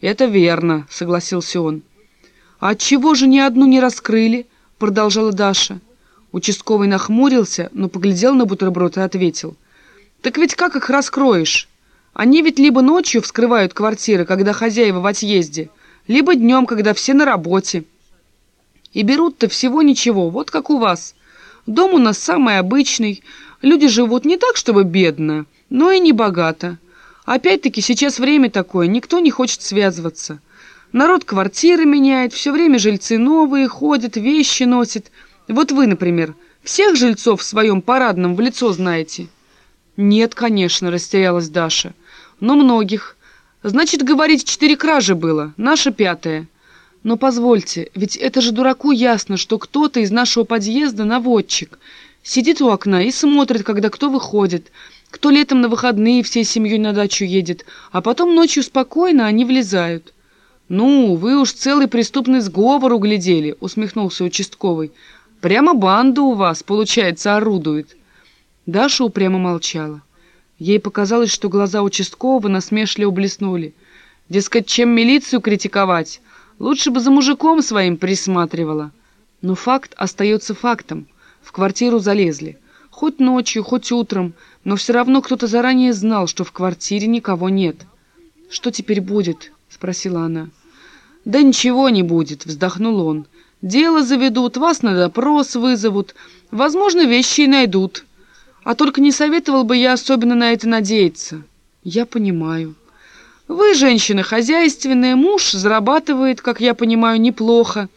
«Это верно», — согласился он. «А отчего же ни одну не раскрыли?» — продолжала Даша. Участковый нахмурился, но поглядел на бутерброд и ответил. «Так ведь как их раскроешь? Они ведь либо ночью вскрывают квартиры, когда хозяева в отъезде, либо днем, когда все на работе. И берут-то всего ничего, вот как у вас. Дом у нас самый обычный, люди живут не так, чтобы бедно, но и не богато. Опять-таки сейчас время такое, никто не хочет связываться. Народ квартиры меняет, все время жильцы новые ходят, вещи носят. Вот вы, например, всех жильцов в своем парадном в лицо знаете?» «Нет, конечно», — растерялась Даша. «Но многих. Значит, говорить, четыре кражи было, наша пятая. Но позвольте, ведь это же дураку ясно, что кто-то из нашего подъезда наводчик. Сидит у окна и смотрит, когда кто выходит, кто летом на выходные всей семьей на дачу едет, а потом ночью спокойно они влезают». «Ну, вы уж целый преступный сговор углядели», — усмехнулся участковый. «Прямо банда у вас, получается, орудует». Даша упрямо молчала. Ей показалось, что глаза участкового насмешливо блеснули. Дескать, чем милицию критиковать? Лучше бы за мужиком своим присматривала. Но факт остается фактом. В квартиру залезли. Хоть ночью, хоть утром, но все равно кто-то заранее знал, что в квартире никого нет. «Что теперь будет?» — спросила она. «Да ничего не будет», — вздохнул он. «Дело заведут, вас на допрос вызовут. Возможно, вещи и найдут». А только не советовал бы я особенно на это надеяться. Я понимаю. Вы, женщина хозяйственная, муж зарабатывает, как я понимаю, неплохо,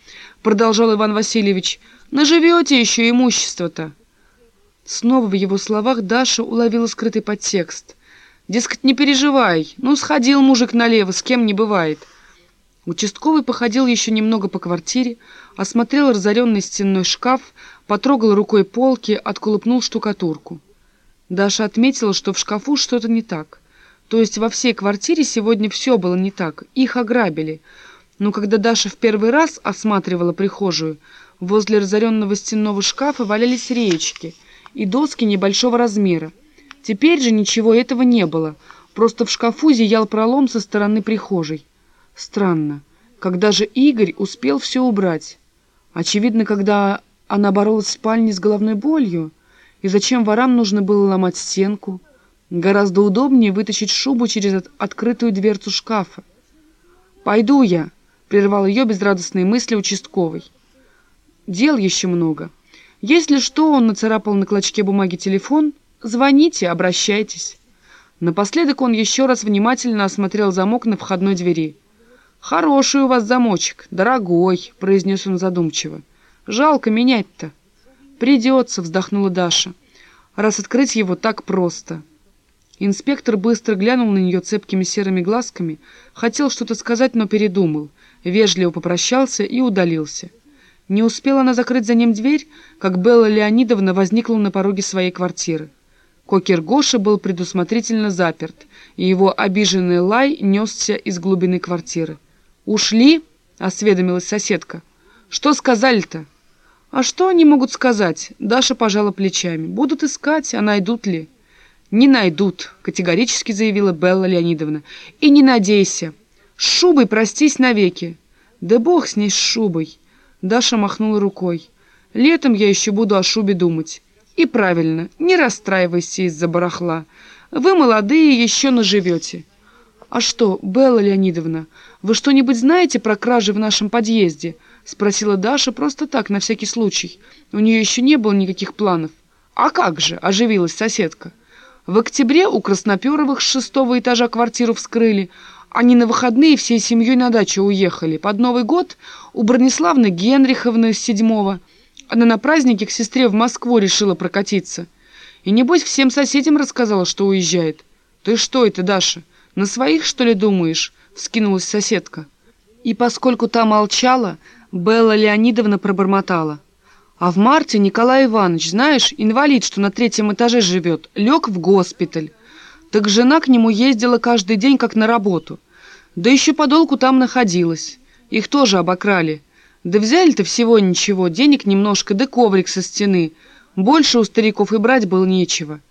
продолжал Иван Васильевич. Наживете еще имущество-то. Снова в его словах Даша уловила скрытый подтекст. Дескать, не переживай, ну, сходил мужик налево, с кем не бывает. Участковый походил еще немного по квартире, осмотрел разоренный стенной шкаф, потрогал рукой полки, отколупнул штукатурку. Даша отметила, что в шкафу что-то не так. То есть во всей квартире сегодня все было не так, их ограбили. Но когда Даша в первый раз осматривала прихожую, возле разоренного стенного шкафа валялись реечки и доски небольшого размера. Теперь же ничего этого не было, просто в шкафу зиял пролом со стороны прихожей. Странно, когда же Игорь успел все убрать? Очевидно, когда она боролась в спальне с головной болью. И зачем ворам нужно было ломать стенку? Гораздо удобнее вытащить шубу через открытую дверцу шкафа. «Пойду я», — прервал ее безрадостные мысли участковый. «Дел еще много. Если что, он нацарапал на клочке бумаги телефон. Звоните, обращайтесь». Напоследок он еще раз внимательно осмотрел замок на входной двери. «Хороший у вас замочек, дорогой», — произнес он задумчиво. Жалко менять-то. Придется, вздохнула Даша. Раз открыть его так просто. Инспектор быстро глянул на нее цепкими серыми глазками, хотел что-то сказать, но передумал, вежливо попрощался и удалился. Не успела она закрыть за ним дверь, как Белла Леонидовна возникла на пороге своей квартиры. Кокер Гоша был предусмотрительно заперт, и его обиженный лай несся из глубины квартиры. «Ушли?» — осведомилась соседка. «Что сказали-то?» «А что они могут сказать?» Даша пожала плечами. «Будут искать, а найдут ли?» «Не найдут», — категорически заявила Белла Леонидовна. «И не надейся. С шубой простись навеки». «Да бог с ней с шубой!» Даша махнула рукой. «Летом я еще буду о шубе думать». «И правильно, не расстраивайся из-за барахла. Вы молодые, еще наживете». «А что, Белла Леонидовна, вы что-нибудь знаете про кражи в нашем подъезде?» — спросила Даша просто так, на всякий случай. У нее еще не было никаких планов. «А как же?» — оживилась соседка. «В октябре у Красноперовых с шестого этажа квартиру вскрыли. Они на выходные всей семьей на дачу уехали. Под Новый год у Брониславны Генриховны с седьмого. Она на празднике к сестре в Москву решила прокатиться. И небось всем соседям рассказала, что уезжает. Ты что это, Даша, на своих, что ли, думаешь?» — вскинулась соседка. И поскольку та молчала, Белла Леонидовна пробормотала. А в марте Николай Иванович, знаешь, инвалид, что на третьем этаже живет, лег в госпиталь. Так жена к нему ездила каждый день, как на работу. Да еще подолгу там находилась. Их тоже обокрали. Да взяли-то всего ничего, денег немножко, да коврик со стены. Больше у стариков и брать было нечего.